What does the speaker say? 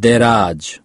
દેરાજ